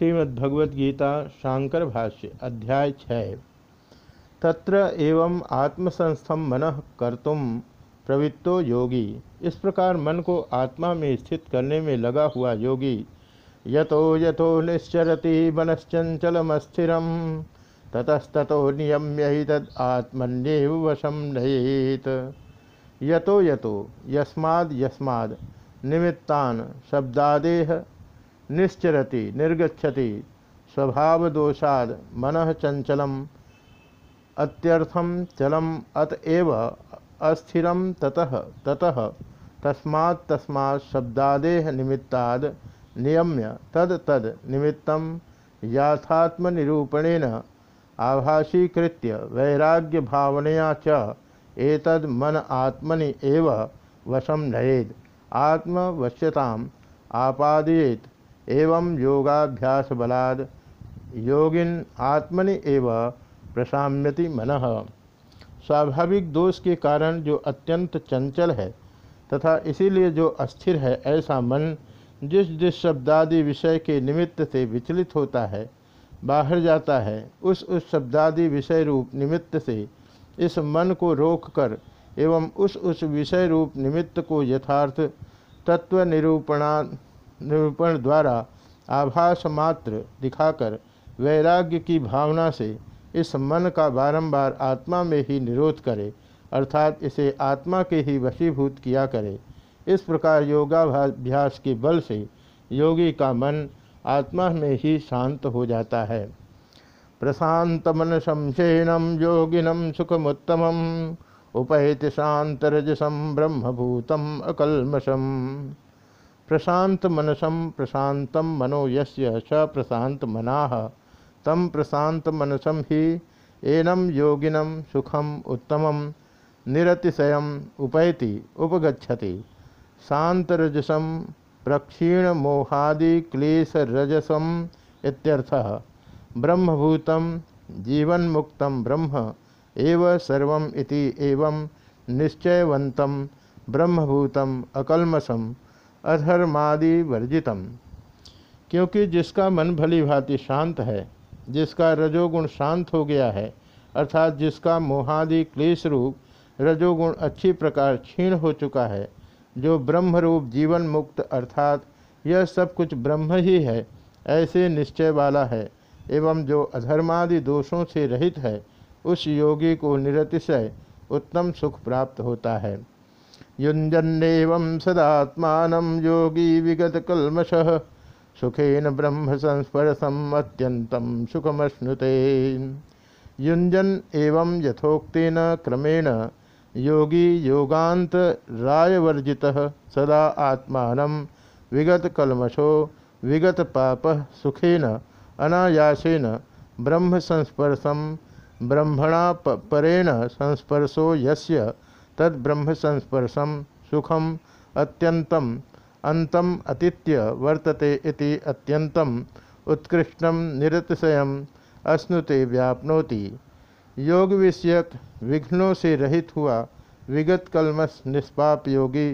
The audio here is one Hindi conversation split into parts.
श्रीमद्भगवद्गीता शांकर भाष्य अध्याय छः। तत्र एवं आत्मसंस्थम मन कर्तुम प्रवृत्तो योगी। इस प्रकार मन को आत्मा में स्थित करने में लगा हुआ योगी। यतो यतो निश्चरति मनश्चंचलमस्थिर ततस्तो नियम्य ही तद आत्मन्येव वशम नयेत। यतो यतो यस्माद् यस्माद्, निमित्तान शब्दादेह निश्चरति निर्गछति स्वभावदोषाद मन चंचलम अत्यर्थम चलम अतएव अस्थिर ततः ततः। तस्मात् तस्मात् शब्दादेह निमित्ताद नियम्य तद तद निमित्तम याथात्मनिरूपणेन आभासीकृत्य वैराग्य भावनया च एतद मन आत्मनि एव वशम नयेद। आत्मवश्यताम आपादयेत। एवं योगाभ्यास बलाद योगिन आत्मनि एव प्रशाम्यति मन। स्वाभाविक दोष के कारण जो अत्यंत चंचल है तथा इसीलिए जो अस्थिर है ऐसा मन, जिस जिस शब्दादि विषय के निमित्त से विचलित होता है, बाहर जाता है, उस उस शब्दादि विषय रूप निमित्त से इस मन को रोककर एवं उस उस विषय रूप निमित्त को यथार्थ तत्व निरूपणा निरूपण द्वारा आभास मात्र दिखाकर वैराग्य की भावना से इस मन का बारंबार आत्मा में ही निरोध करे, अर्थात इसे आत्मा के ही वशीभूत किया करे। इस प्रकार योगाभ्यास के बल से योगी का मन आत्मा में ही शांत हो जाता है। प्रशांत मन शमशेनम योगिनम सुखमुत्तम, उपैति शांतरजसम ब्रह्मभूतम अकलमशम प्रशांत मनसम प्रशांत मनो यस्य स प्रशांत मनाह तम प्रशांत मनसम ही एनम योगिनम सुखम उत्तम निरतिशय उपैति उपगछति शांतरजसम प्रक्षीण मोहादि क्लेश रजसम इत्यर्थः। ब्रह्मभूतम जीवन मुक्तम ब्रह्म एव सर्वम इति एवं अकलमसम अधर्मादि वर्जितम। क्योंकि जिसका मन भली भांति शांत है, जिसका रजोगुण शांत हो गया है, अर्थात जिसका मोहादि क्लेश रूप रजोगुण अच्छी प्रकार क्षीण हो चुका है, जो ब्रह्म रूप जीवन मुक्त अर्थात यह सब कुछ ब्रह्म ही है, ऐसे निश्चय वाला है, एवं जो अधर्मादि दोषों से रहित है, उस योगी को निरतिशय उत्तम सुख प्राप्त होता है। युंजन्नेव सदात्मान योगी विगत कलमश सुखेन ब्रह्म संस्पर्शम अत्यंतम सुखमश्नुते। युंजन एवं यथोक्न क्रमेण योगी योगांत रायवर्जित सदा आत्मा विगत कलमशो विगत पाप सुखेन अनायासेन ब्रह्म संस्पर्शम ब्रह्मणा परेण संस्पर्शो यस्य तद ब्रह्म संस्पर्शम सुखम अत्यंतम अंतम अतीत्य वर्तते इति अत्यंतम उत्कृष्टम निरतिशयम अश्नुते व्यापनोति। योग विषयक विघ्नों से रहित हुआ विगत कलमस निष्पाप योगी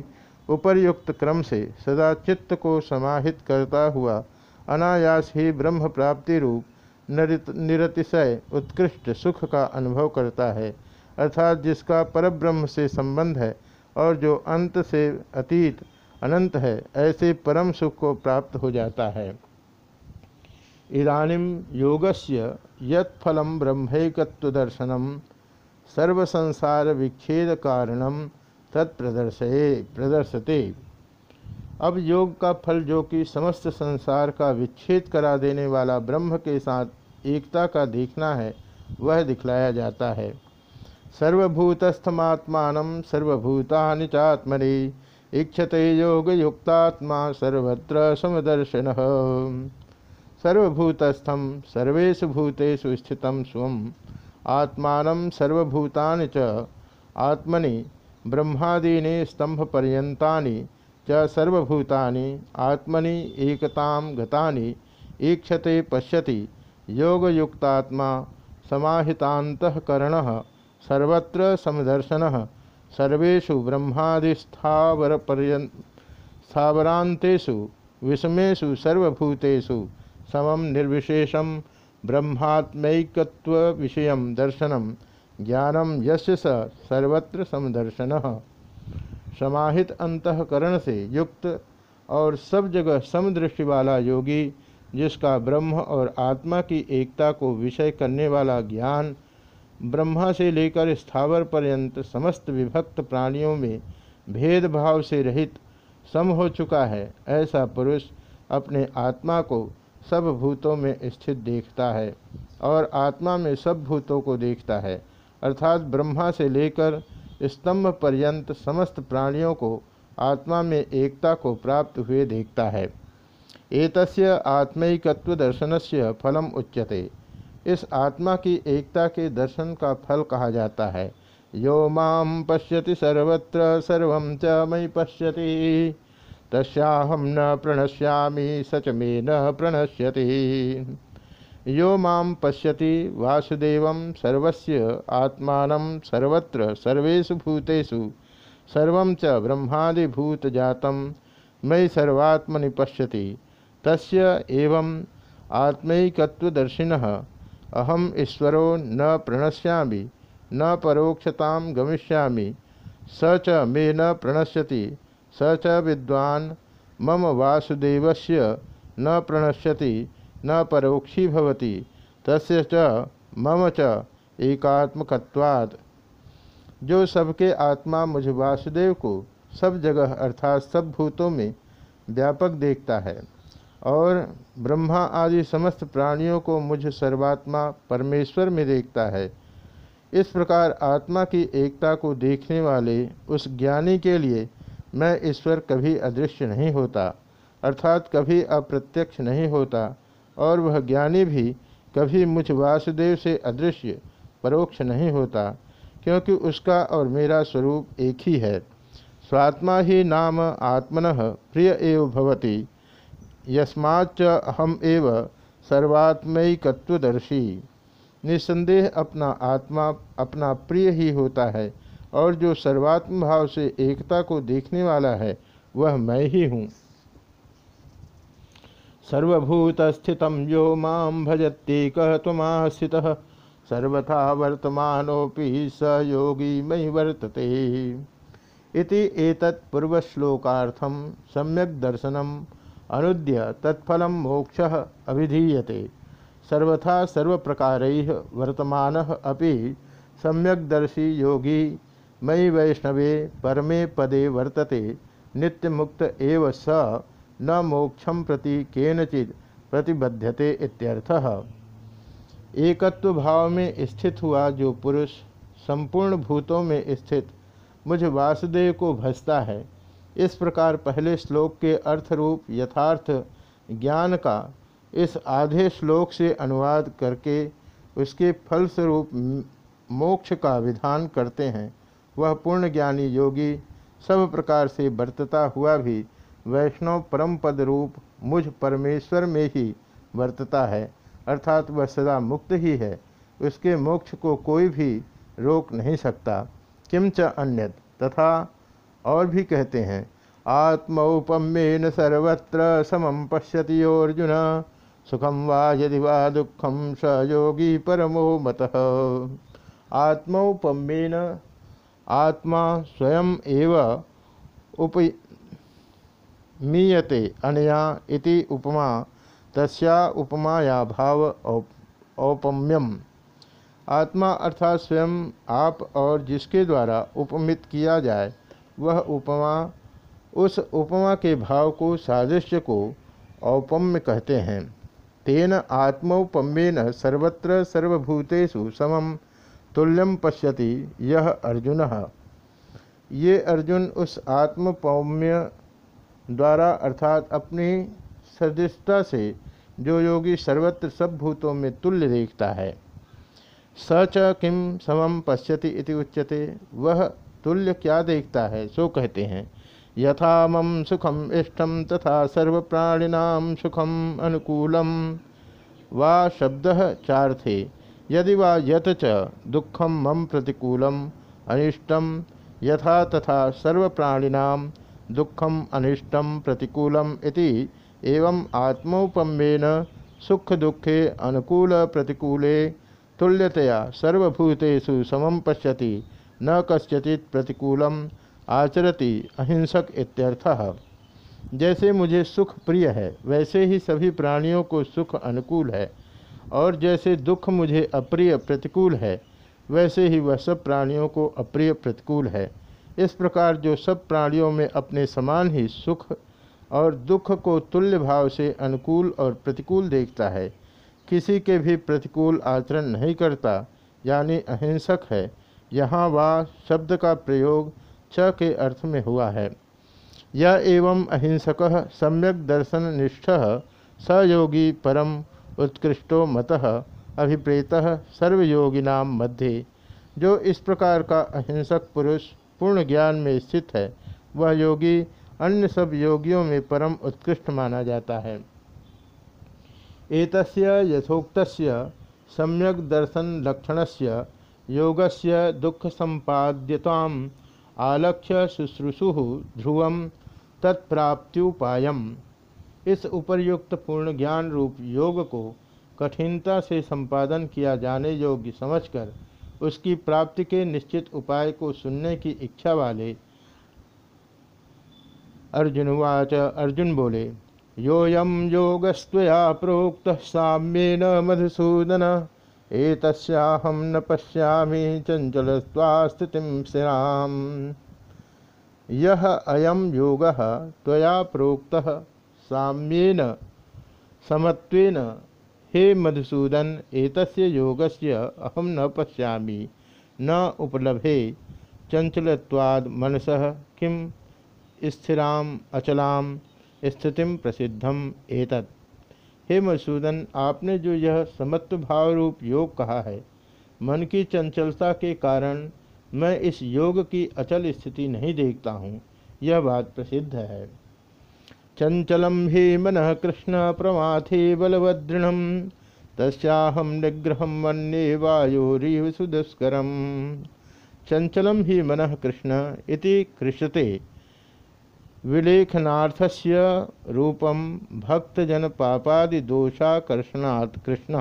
उपर्युक्त क्रम से सदा चित्त को समाहित करता हुआ अनायास ही ब्रह्म प्राप्ति रूप निरतिशय उत्कृष्ट सुख का अनुभव करता है। अर्थात जिसका परब्रह्म से संबंध है और जो अंत से अतीत अनंत है, ऐसे परम सुख को प्राप्त हो जाता है। इदानीम योगस्य यत्फलम ब्रह्मैकत्वदर्शनम सर्वसंसार विच्छेद कारणम तत्प्रदर्शये प्रदर्शते। अब योग का फल जो कि समस्त संसार का विच्छेद करा देने वाला ब्रह्म के साथ एकता का देखना है, वह दिखलाया जाता है। सर्वभूतस्थमात्मान सर्वभूतानि चात्मनि। इक्षते योगयुक्तात्मा सर्वत्र समदर्शन। सर्वभूतस्थम सर्वेषु भूतेषु स्थितं स्वम् आत्मानं सर्वभूतानि च। आत्मनि, ब्रह्मादीनि स्तंभपर्यन्तानि च सर्वभूतानि। आत्मनि, एकतां गतानि। ईक्षते पश्यति। योगयुक्तात्मा समाहितान्तःकरणः। सर्वत्र समदर्शन। सर्वेशु ब्रह्मादिस्थावर स्थावरांतेषु विषमेशु सर्वभूतेषु समम निर्विशेषम ब्रह्मात्मकत्व विषय दर्शनम ज्ञानम यस्य स सर्वत्र समदर्शन। समाहित अंतकरण से युक्त और सब जगह समदृष्टि वाला योगी, जिसका ब्रह्म और आत्मा की एकता को विषय करने वाला ज्ञान ब्रह्मा से लेकर स्थावर पर्यंत समस्त विभक्त प्राणियों में भेदभाव से रहित सम हो चुका है, ऐसा पुरुष अपने आत्मा को सब भूतों में स्थित देखता है और आत्मा में सब भूतों को देखता है। अर्थात ब्रह्मा से लेकर स्तंभ पर्यंत समस्त प्राणियों को आत्मा में एकता को प्राप्त हुए देखता है। एतस्य आत्मयिकत्व दर्शन से फलम उच्यते। इस आत्मा की एकता के दर्शन का फल कहा जाता है। यो माम पश्यति सर्वत्र, सर्व च मयि पश्यति। तस्याहम न प्रणश्यामी सच में न प्रणश्यति। यो माम पश्यति वासुदेव सर्वस्य आत्मान सर्वत्र, सर्वेषु भूतेषु, सर्व च ब्रह्मादिभूतजातं मयि सर्वात्मनि पश्यति। तस्य एवं आत्मैकत्वदर्शिनः अहम ईश्वरो न प्रणश्यामि, न परोक्षता गमिष्यामि। स च मे न प्रणश्यति, स च विद्वान्। मम वासुदेवस्य न प्रणश्यति, न परोक्षी भवति। तस्य च मम च एकात्मकत्वात्। जो सबके आत्मा मुझ वासुदेव को सब जगह अर्थात सब भूतों में व्यापक देखता है। और ब्रह्मा आदि समस्त प्राणियों को मुझ सर्वात्मा परमेश्वर में देखता है। इस प्रकार आत्मा की एकता को देखने वाले उस ज्ञानी के लिए मैं ईश्वर कभी अदृश्य नहीं होता, अर्थात कभी अप्रत्यक्ष नहीं होता, और वह ज्ञानी भी कभी मुझ वासुदेव से अदृश्य, परोक्ष नहीं होता, क्योंकि उसका और मेरा स्वरूप एक ही है। स्वात्मा ही नाम आत्मन प्रिय एव भवति। यस्माच्च अहम एव सर्वात्मयिकत्वदर्शी निसंदेह अपना आत्मा, अपना प्रिय ही होता है, और जो सर्वात्म भाव से एकता को देखने वाला है, वह मैं ही हूँ। सर्वभूत स्थित यो माँ भजती कह स्थित सर्वथा वर्तमानोपि स योगी मयि वर्तते। इति एतत् पूर्वश्लोकार्थम सम्यक दर्शनम। अनुद्य तत्फल मोक्ष अभिधीयते। सर्वथा सर्वप्रकार वर्तमान अभी सम्यकदर्शी योगी मयि वैष्णवे परमे पदे वर्तते। नित्यमुक्त एव स न मोक्षम प्रति प्रतिबध्यते इत्यर्थः। एकत्व भाव में स्थित हुआ जो पुरुष संपूर्ण भूतों में स्थित मुझ वासुदेव को भसता है। इस प्रकार पहले श्लोक के अर्थ रूप यथार्थ ज्ञान का इस आधे श्लोक से अनुवाद करके उसके फलस्वरूप मोक्ष का विधान करते हैं। वह पूर्ण ज्ञानी योगी सब प्रकार से वर्तता हुआ भी वैष्णव परम पद रूप मुझ परमेश्वर में ही वर्तता है, अर्थात वह सदा मुक्त ही है। उसके मोक्ष को कोई भी रोक नहीं सकता। किंच अन्यत तथा और भी कहते हैं आत्मौपम्येन सर्वत्र समम पश्यति अर्जुन सुखम वा यदि वा दुखम स योगी परमो मत। आत्मौपम्येन आत्मा स्वयं एव उपमीयते अनया इति उपमा, तस्या उपमाया भाव औपम्यम। आत्मा अर्थात स्वयं आप और जिसके द्वारा उपमित किया जाए, वह उपमा उस उपमा के भाव को सादृश्य को औपम्य कहते हैं। तेन आत्मौपम्येन सर्वत्र सर्वभूतेषु समम तुल्यम पश्यति यह अर्जुन। ये अर्जुन उस आत्मपौम्य द्वारा अर्थात अपनी सदृशता से जो योगी सर्वत्र सब भूतों में तुल्य देखता है, स च किम समम पश्यति इति उच्यते, वह तुल्य क्या देखता है, सो कहते हैं। यथा मम सुखम इष्टम तथा सर्व प्राणिनाम सुखम अनुकूलम। वा शब्द चार्थे, यदि वा यत च दुखम मम प्रतिकूलम अनिष्टम यथा तथा सर्व प्राणिनाम दुखम अनिष्टम प्रतिकूलम इति एवं आत्मोपम्येन सुख दुखे अनुकूल प्रतिकूले तुल्यतया सर्वभूतेषु समम पश्यति, न कस्यचित प्रतिकूलम। आचरति अहिंसक इत्यर्थः। जैसे मुझे सुख प्रिय है, वैसे ही सभी प्राणियों को सुख अनुकूल है, और जैसे दुख मुझे अप्रिय प्रतिकूल है, वैसे ही वह सब प्राणियों को अप्रिय प्रतिकूल है। इस प्रकार जो सब प्राणियों में अपने समान ही सुख और दुख को तुल्य भाव से अनुकूल और प्रतिकूल देखता है, किसी के भी प्रतिकूल आचरण नहीं करता, यानी अहिंसक है। यहाँ वह शब्द का प्रयोग च के अर्थ में हुआ है। यह एवं अहिंसक सम्यक दर्शन निष्ठ सयोगी परम उत्कृष्टो मत अभिप्रेत सर्वयोगिना मध्य। जो इस प्रकार का अहिंसक पुरुष पूर्ण ज्ञान में स्थित है, वह योगी अन्य सब योगियों में परम उत्कृष्ट माना जाता है। एतस्य यथोक्तस्य सम्यक दर्शन लक्षण से योग से दुख संपाद्यताम आलक्ष्य शुश्रूषु ध्रुव तत्प्राप्त्युपायम। इस उपर्युक्त पूर्ण ज्ञान रूप योग को कठिनता से संपादन किया जाने योग्य समझकर उसकी प्राप्ति के निश्चित उपाय को सुनने की इच्छा वाले अर्जुनवाच अर्जुन बोले योयम योगस्तया प्रोक्त साम्येन मधुसूदन। एतस्याहम न पश्यामि चंचलस्वास्थितिम श्रीराम यह अयम योग त्वया प्रोक्त साम्येन समत्वेन, हे मधुसूदन, एतस्य योगस्य अहम न पश्यामि, न उपलभे चंचलवाद मनस किम स्थिराम, अचलाम स्थितिम प्रसिद्धम एतत्। हे मसूदन आपने जो यह समत्व भाव रूप योग कहा है, मन की चंचलता के कारण मैं इस योग की अचल स्थिति नहीं देखता हूँ। यह बात प्रसिद्ध है। चंचलम ही मन कृष्ण प्रमाथे बलवदृढ़ तस्याहम निग्रह मन्ये वायोरीव सुदुष्करम। चंचलम ही मन कृष्ण इति कृष्यते विलेखनाथस्य रूपम भक्तजन पापादि दोषाकर्षणात् कृष्ण।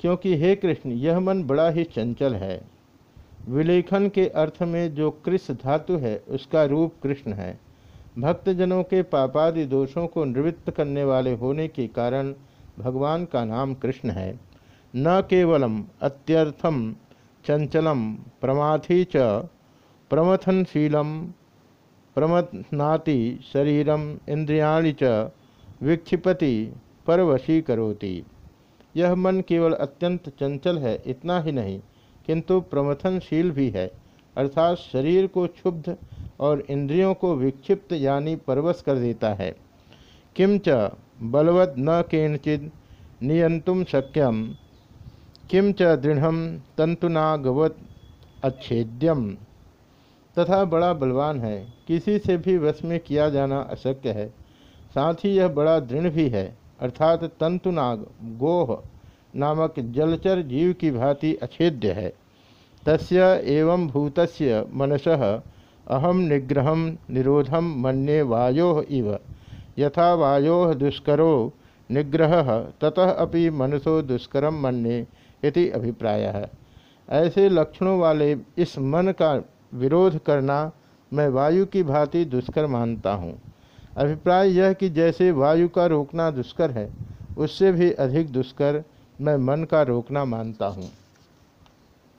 क्योंकि हे कृष्ण, यह मन बड़ा ही चंचल है। विलेखन के अर्थ में जो कृष धातु है, उसका रूप कृष्ण है। भक्तजनों के पापादि दोषों को निवृत्त करने वाले होने के कारण भगवान का नाम कृष्ण है। न केवलम अत्यर्थम चंचलम प्रमाथी च प्रमथनशीलम प्रमथनाति शरीरम इंद्रियाणि च विक्षिपति परवशी करोति यह मन केवल अत्यंत चंचल है, इतना ही नहीं, किंतु प्रमथनशील भी है। अर्थात शरीर को क्षुब्ध और इंद्रियों को विक्षिप्त यानी परवश कर देता है। किंच बलवद न केनचिद नियंतुम शक्यम किम च दृढ़ तंतुना गवत अच्छेद्यम। तथा बड़ा बलवान है। किसी से भी वश में किया जाना अशक्य है। साथ ही यह बड़ा दृढ़ भी है। अर्थात तंतुनाग, गोह नामक जलचर जीव की भांति अछेद्य है। तस्य एवं भूतस्य मनसः अहम निग्रह निरोधम मन्ये वायो इव। यथा वायो दुष्करो निग्रह ततः अपि मनसो दुष्करम मन्ये इति अभिप्राय। ऐसे लक्षणों वाले इस मन का विरोध करना मैं वायु की भांति दुष्कर मानता हूँ। अभिप्राय यह कि जैसे वायु का रोकना दुष्कर है, उससे भी अधिक दुष्कर मैं मन का रोकना मानता हूँ।